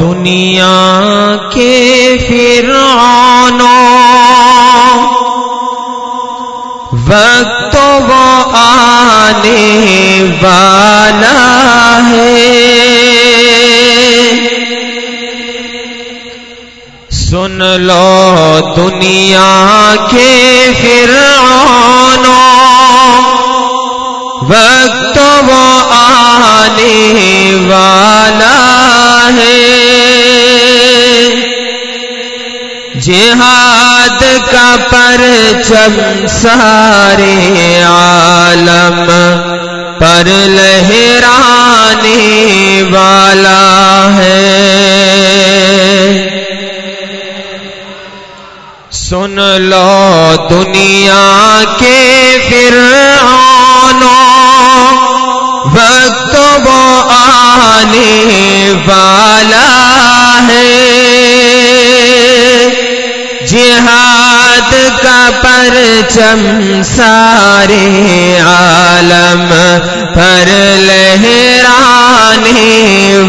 دنیا کے فرعونوں۔ وقت وہ آنے والا ہے۔ سن لو دنیا کے فرعونوں۔ وقت وہ آنے والا ہے۔ جہاد کا پرچم سارے عالم، پر لہرانے والا ہے۔ سن لو دنیا کے فرعونوں، وقت وہ آنے والا جہاد کا پرچم سارے عالم پر لہرانے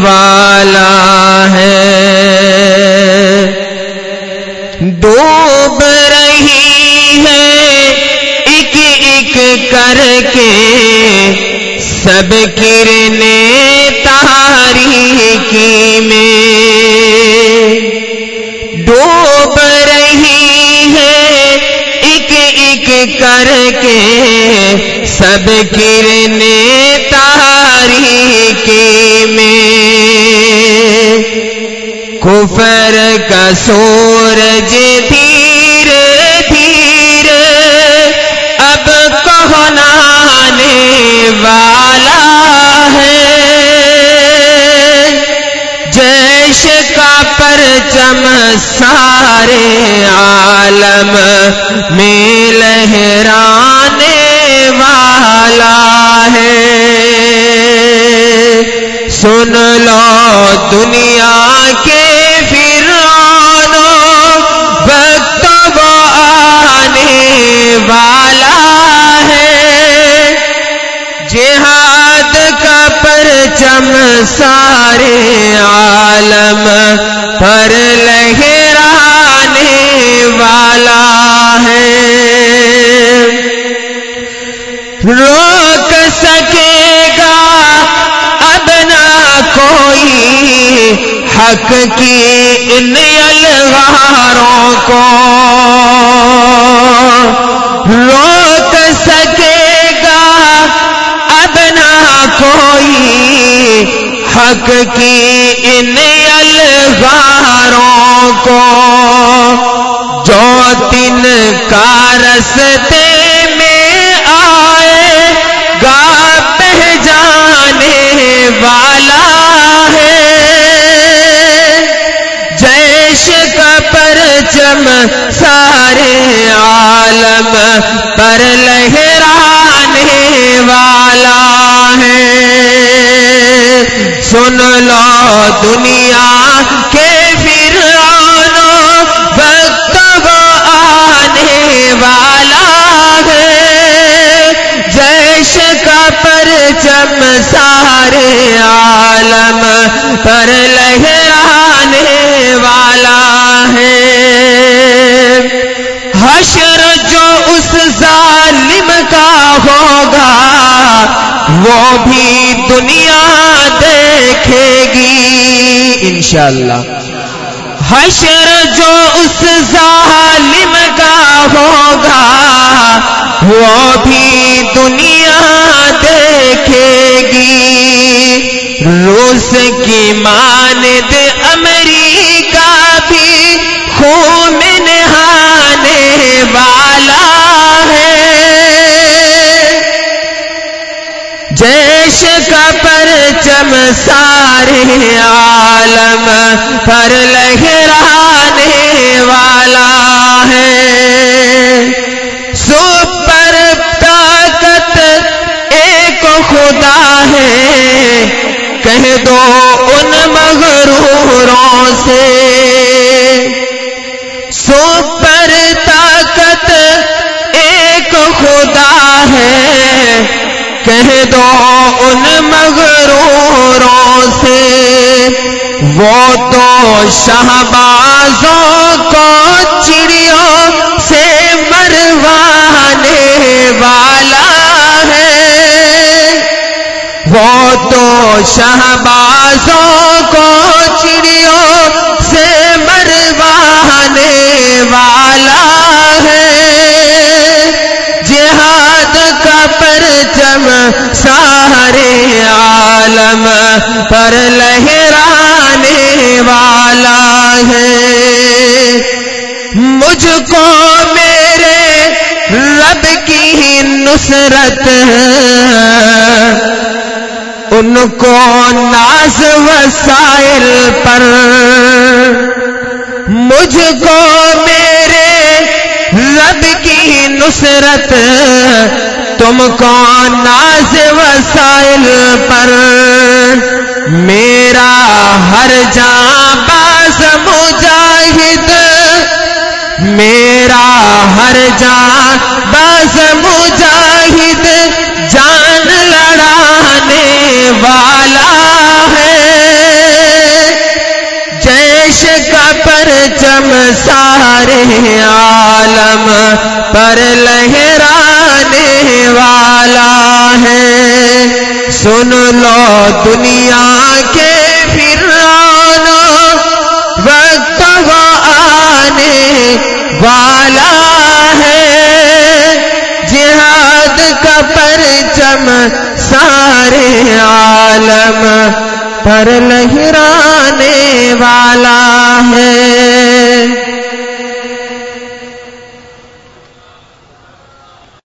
والا ہے۔ ڈوب رہی ہے ایک ایک کر کے سب کرنے تاریخی میں۔ ڈوب کر کے سب کرنے تاریخی میں کفر کا سورج پرچم سارے عالم میں لہرانے والا ہے۔ سن لو دنیا کے پرچم سارے عالم پر لہرانے والا ہے۔ روک سکے گا اب نہ کوئی حق کی حق کی ان الغاروں کو جو تین کا رستے میں آئے گا پہچانے والا ہے۔ جیش کا پرچم سارے عالم پر لہرانے والا سن لو دنیا کے پھر وقت آنے والا ہے۔ جیش کا پرچم سارے عالم پر لہرانے والا انشاءاللہ۔ حشر جو اس ظالم کا ہوگا، وہ بھی دنیا دیکھے گی۔ روس کی ماند امریکہ بھی خون نہانے والا جیش کا پرچم سارے عالم پر لہرانے والا ہے۔ سپر طاقت ایک خدا ہے۔ کہہ دو ان مغروروں سے۔ وہ تو شہبازوں کو چڑیوں سے مروانے والا ہے۔ وہ تو شہبازوں کو چڑیوں سے مروانے والا ہے۔ جہاد کا پرچم سارے عالم پر لہرانے والا ہے۔ مجھ کو میرے رب کی نصرت ان کو ناز وسائل پر۔ مجھ کو میرے رب کی نصرت تم کو ناز وسائل پر۔ میرا ہر جان باز مجاہد، میرا ہر جان باز مجاہد، جان لڑانے والا ہے۔ جیش کا پرچم سارے عالم پر لہرانے والا ہے سن لو دنیا کے پھر وقت آنے والا ہے۔ جہاد کا پرچم سارے عالم پر لہرانے والا ہے۔